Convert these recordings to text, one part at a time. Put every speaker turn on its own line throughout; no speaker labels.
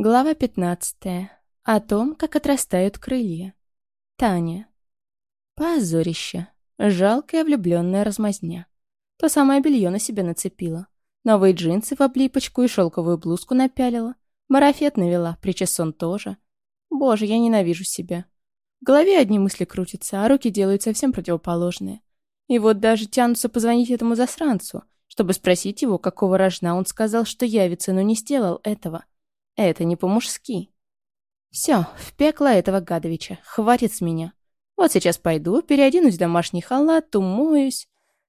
Глава 15. О том, как отрастают крылья. Таня. Позорище. Жалкая влюбленная размазня. То самое белье на себя нацепила. Новые джинсы в облипочку и шелковую блузку напялила. Марафет навела, причесон тоже. Боже, я ненавижу себя. В голове одни мысли крутятся, а руки делают совсем противоположные. И вот даже тянутся позвонить этому засранцу, чтобы спросить его, какого рожна он сказал, что явится, но не сделал этого. Это не по-мужски. Все, в пекло этого Гадовича. Хватит с меня. Вот сейчас пойду, переоденусь в домашний халат, умоюсь,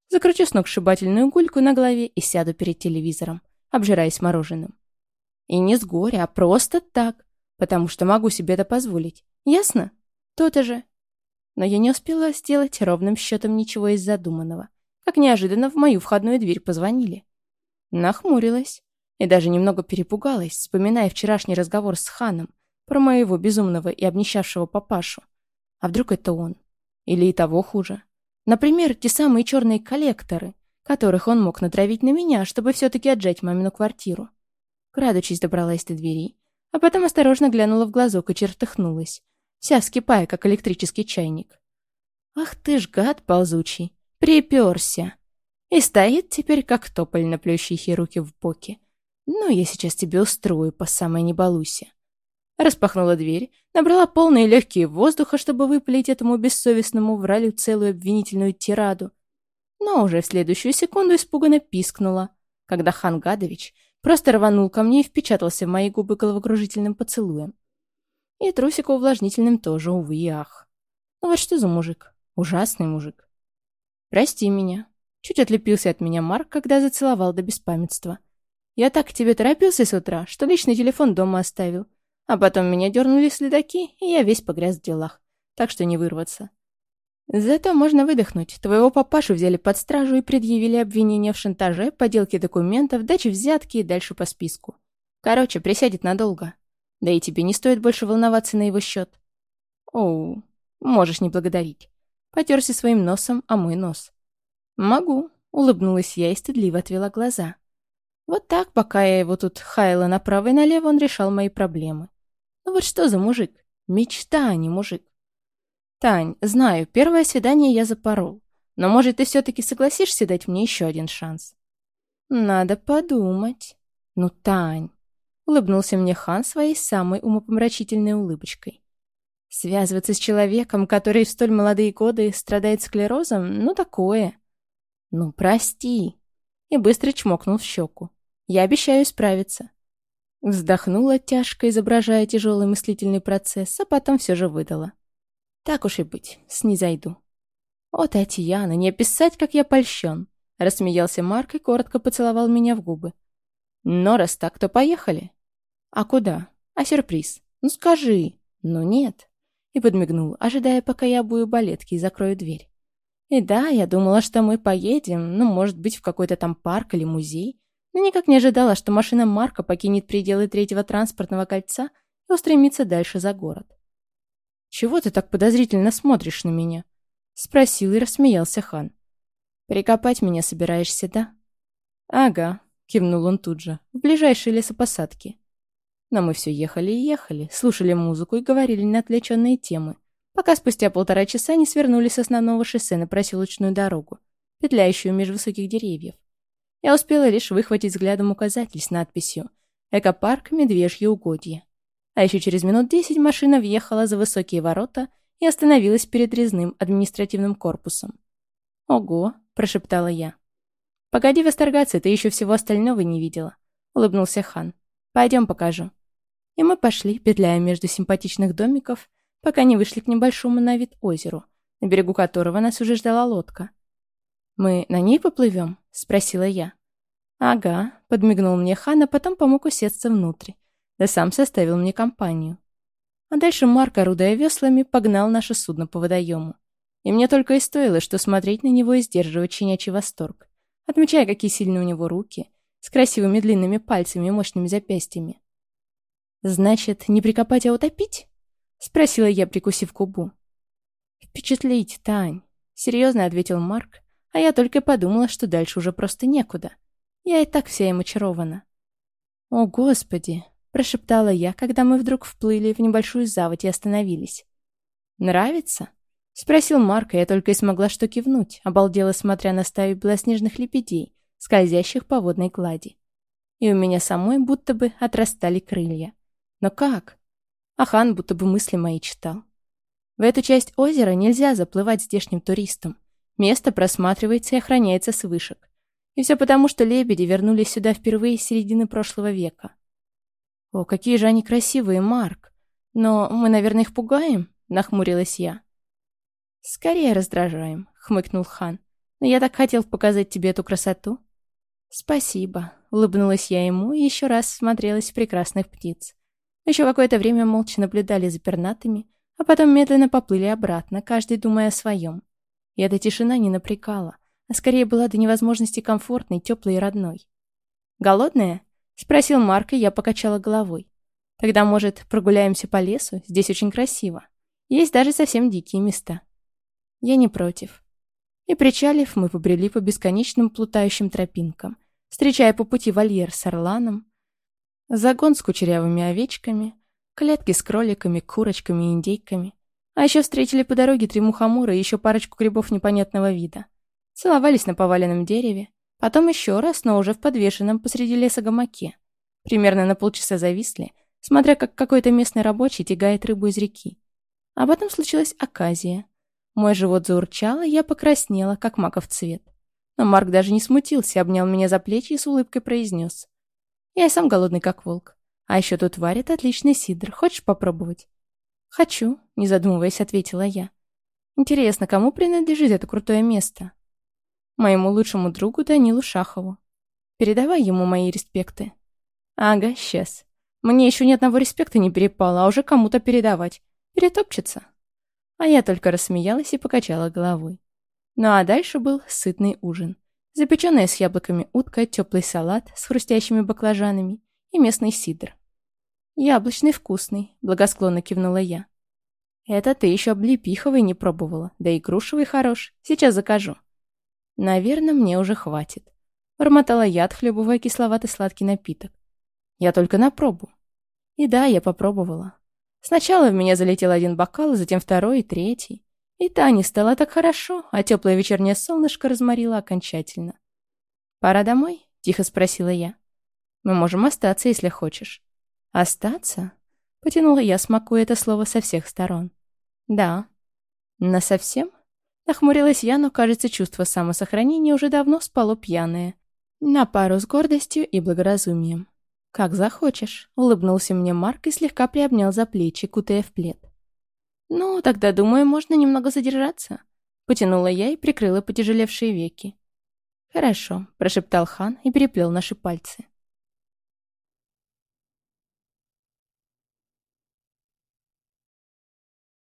закручу сногсшибательную гульку на голове и сяду перед телевизором, обжираясь мороженым. И не с горя, а просто так, потому что могу себе это позволить. Ясно? То-то же. Но я не успела сделать ровным счетом ничего из задуманного, как неожиданно в мою входную дверь позвонили. Нахмурилась и даже немного перепугалась, вспоминая вчерашний разговор с Ханом про моего безумного и обнищавшего папашу. А вдруг это он? Или и того хуже? Например, те самые черные коллекторы, которых он мог натравить на меня, чтобы все-таки отжать мамину квартиру. Крадучись добралась до двери, а потом осторожно глянула в глазок и чертыхнулась, вся вскипая, как электрический чайник. «Ах ты ж гад ползучий! Приперся!» И стоит теперь, как тополь на плющихе руки в боки, «Ну, я сейчас тебе устрою, по самой не балуйся». Распахнула дверь, набрала полные легкие воздуха, чтобы выпалить этому бессовестному вралю целую обвинительную тираду. Но уже в следующую секунду испуганно пискнула, когда хан Гадович просто рванул ко мне и впечатался в мои губы головокружительным поцелуем. И трусику увлажнительным тоже, увы и ах. Ну вот что за мужик? Ужасный мужик. Прости меня. Чуть отлепился от меня Марк, когда зацеловал до беспамятства. Я так к тебе торопился с утра, что личный телефон дома оставил. А потом меня дернули следаки, и я весь погряз в делах. Так что не вырваться. Зато можно выдохнуть. Твоего папашу взяли под стражу и предъявили обвинения в шантаже, подделке документов, даче взятки и дальше по списку. Короче, присядет надолго. Да и тебе не стоит больше волноваться на его счет. Оу, можешь не благодарить. Потерся своим носом, а мой нос. Могу, улыбнулась я и стыдливо отвела глаза. Вот так, пока я его тут хаяла направо и налево, он решал мои проблемы. Ну вот что за мужик? Мечта, а не мужик. Тань, знаю, первое свидание я запорол. Но, может, ты все-таки согласишься дать мне еще один шанс? Надо подумать. Ну, Тань. Улыбнулся мне хан своей самой умопомрачительной улыбочкой. Связываться с человеком, который в столь молодые годы страдает склерозом, ну такое. Ну, прости. И быстро чмокнул в щеку. Я обещаю справиться». Вздохнула тяжко, изображая тяжелый мыслительный процесс, а потом все же выдала. «Так уж и быть, снизойду». «О, Татьяна, не описать, как я польщен!» Рассмеялся Марк и коротко поцеловал меня в губы. «Но раз так, то поехали». «А куда? А сюрприз? Ну скажи». «Ну нет». И подмигнул, ожидая, пока я обую балетки и закрою дверь. И да, я думала, что мы поедем, ну, может быть, в какой-то там парк или музей, но никак не ожидала, что машина Марка покинет пределы третьего транспортного кольца и устремится дальше за город. «Чего ты так подозрительно смотришь на меня?» — спросил и рассмеялся хан. «Прикопать меня собираешься, да?» «Ага», — кивнул он тут же, — «в ближайшей лесопосадке». Но мы все ехали и ехали, слушали музыку и говорили на отвлеченные темы, пока спустя полтора часа не свернули с основного шоссе на проселочную дорогу, петляющую меж высоких деревьев. Я успела лишь выхватить взглядом указатель с надписью «Экопарк Медвежье угодье». А еще через минут десять машина въехала за высокие ворота и остановилась перед резным административным корпусом. «Ого!» – прошептала я. «Погоди восторгаться, ты еще всего остального не видела», – улыбнулся хан. «Пойдем покажу». И мы пошли, петляя между симпатичных домиков, пока не вышли к небольшому на вид озеру, на берегу которого нас уже ждала лодка. «Мы на ней поплывем?» — спросила я. «Ага», — подмигнул мне хан, а потом помог усесться внутрь. Да сам составил мне компанию. А дальше Марк, орудая веслами, погнал наше судно по водоему. И мне только и стоило, что смотреть на него и сдерживать щенячий восторг, отмечая, какие сильные у него руки, с красивыми длинными пальцами и мощными запястьями. «Значит, не прикопать, а утопить?» — спросила я, прикусив губу. «Впечатлить, Тань», — серьезно ответил Марк, а я только подумала, что дальше уже просто некуда. Я и так вся им очарована. О, Господи! — прошептала я, когда мы вдруг вплыли в небольшую заводь и остановились. «Нравится?» — спросил Марк, и я только и смогла что кивнуть, обалдела, смотря на стаю белоснежных лепедей, скользящих по водной клади. И у меня самой будто бы отрастали крылья. Но как? Ахан будто бы мысли мои читал. В эту часть озера нельзя заплывать здешним туристам. Место просматривается и охраняется с вышек. И все потому, что лебеди вернулись сюда впервые с середины прошлого века. О, какие же они красивые, Марк. Но мы, наверное, их пугаем? Нахмурилась я. Скорее раздражаем, хмыкнул Хан. Но я так хотел показать тебе эту красоту. Спасибо, улыбнулась я ему и еще раз смотрелась в прекрасных птиц. Еще какое-то время молча наблюдали за пернатыми, а потом медленно поплыли обратно, каждый думая о своем. И эта тишина не напрягала, а скорее была до невозможности комфортной, теплой и родной. «Голодная?» — спросил Марк, и я покачала головой. «Тогда, может, прогуляемся по лесу? Здесь очень красиво. Есть даже совсем дикие места». Я не против. И причалив, мы побрели по бесконечным плутающим тропинкам, встречая по пути вольер с орланом, загон с кучерявыми овечками, клетки с кроликами, курочками и индейками. А еще встретили по дороге три мухомора и еще парочку грибов непонятного вида. Целовались на поваленном дереве, потом еще раз, но уже в подвешенном посреди леса гамаке. Примерно на полчаса зависли, смотря как какой-то местный рабочий тягает рыбу из реки. А потом случилась оказия. Мой живот заурчал, и я покраснела, как маков цвет. Но Марк даже не смутился, обнял меня за плечи и с улыбкой произнес. «Я сам голодный, как волк. А еще тут варят отличный сидр. Хочешь попробовать?» «Хочу», — не задумываясь, ответила я. «Интересно, кому принадлежит это крутое место?» «Моему лучшему другу Данилу Шахову. Передавай ему мои респекты». «Ага, сейчас. Мне еще ни одного респекта не перепало, а уже кому-то передавать. Перетопчется». А я только рассмеялась и покачала головой. Ну а дальше был сытный ужин. Запеченная с яблоками утка, теплый салат с хрустящими баклажанами и местный сидр. «Яблочный вкусный», — благосклонно кивнула я. «Это ты еще облепиховый не пробовала, да и грушевый хорош. Сейчас закажу». «Наверное, мне уже хватит», — бормотала я, отхлебывая кисловатый сладкий напиток. «Я только на пробу». И да, я попробовала. Сначала в меня залетел один бокал, затем второй и третий. И Тане стало так хорошо, а теплое вечернее солнышко разморило окончательно. «Пора домой?» — тихо спросила я. «Мы можем остаться, если хочешь». «Остаться?» — потянула я, смакуя это слово со всех сторон. «Да». «Насовсем?» — нахмурилась я, но, кажется, чувство самосохранения уже давно спало пьяное. На пару с гордостью и благоразумием. «Как захочешь», — улыбнулся мне Марк и слегка приобнял за плечи, кутая в плед. «Ну, тогда, думаю, можно немного задержаться», — потянула я и прикрыла потяжелевшие веки. «Хорошо», — прошептал хан и переплел наши пальцы.